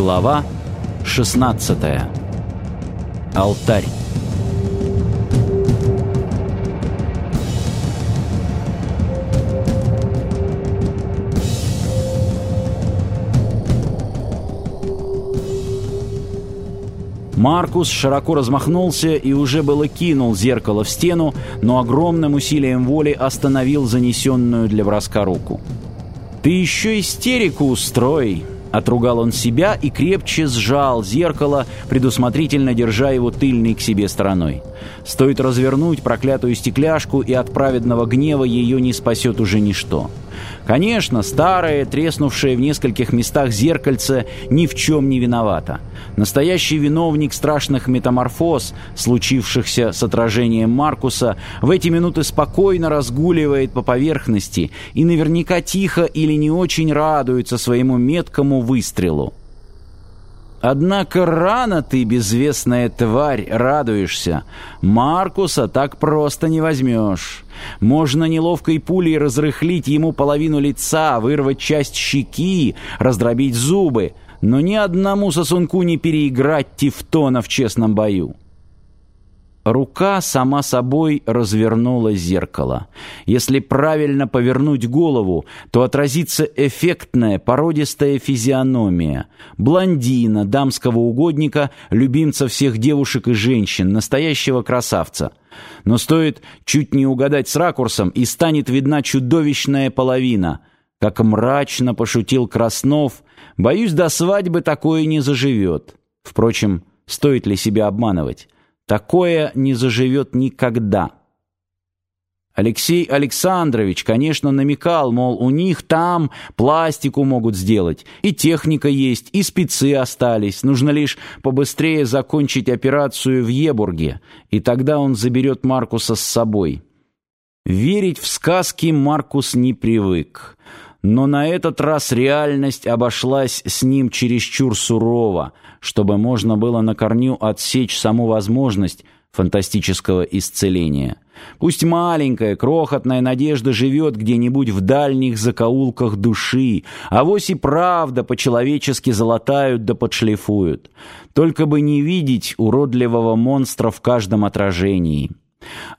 Глава 16. Алтарь. Маркус широко размахнулся и уже было кинул зеркало в стену, но огромным усилием воли остановил занесенную для броска руку. «Ты еще истерику устрой!» Отругал он себя и крепче сжал зеркало, предусмотрительно держа его тыльной к себе стороной. Стоит развернуть проклятую стекляшку, и от праведного гнева ее не спасет уже ничто. Конечно, старое, треснувшее в нескольких местах зеркальце ни в чем не виновато. Настоящий виновник страшных метаморфоз, случившихся с отражением Маркуса, в эти минуты спокойно разгуливает по поверхности и наверняка тихо или не очень радуется своему меткому выстрелу. Однако рано ты, безвестная тварь, радуешься. Маркуса так просто не возьмешь. Можно неловкой пулей разрыхлить ему половину лица, вырвать часть щеки, раздробить зубы, но ни одному сосунку не переиграть Тевтона в честном бою. Рука сама собой развернула зеркало. Если правильно повернуть голову, то отразится эффектная породистая физиономия. Блондина, дамского угодника, любимца всех девушек и женщин, настоящего красавца. Но стоит чуть не угадать с ракурсом, и станет видна чудовищная половина. Как мрачно пошутил Краснов, боюсь, до свадьбы такое не заживет. Впрочем, стоит ли себя обманывать? Такое не заживет никогда. Алексей Александрович, конечно, намекал, мол, у них там пластику могут сделать, и техника есть, и спецы остались, нужно лишь побыстрее закончить операцию в Ебурге, и тогда он заберет Маркуса с собой. Верить в сказки Маркус не привык но на этот раз реальность обошлась с ним чересчур сурово, чтобы можно было на корню отсечь саму возможность фантастического исцеления. Пусть маленькая, крохотная надежда живет где-нибудь в дальних закоулках души, а вось и правда по-человечески золотают да подшлифуют. Только бы не видеть уродливого монстра в каждом отражении.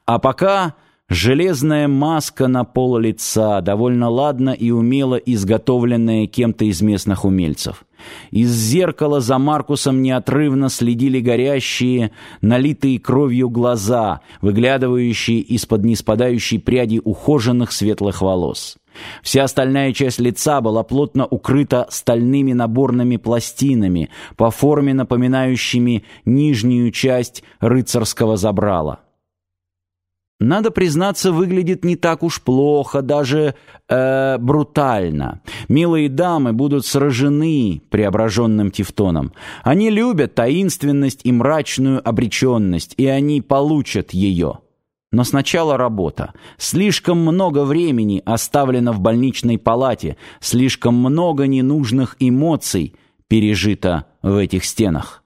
А пока Железная маска на пол лица, довольно ладно и умело изготовленная кем-то из местных умельцев. Из зеркала за Маркусом неотрывно следили горящие, налитые кровью глаза, выглядывающие из-под неспадающей пряди ухоженных светлых волос. Вся остальная часть лица была плотно укрыта стальными наборными пластинами, по форме напоминающими нижнюю часть рыцарского забрала. Надо признаться, выглядит не так уж плохо, даже э, брутально. Милые дамы будут сражены преображенным Тевтоном. Они любят таинственность и мрачную обреченность, и они получат ее. Но сначала работа. Слишком много времени оставлено в больничной палате, слишком много ненужных эмоций пережито в этих стенах.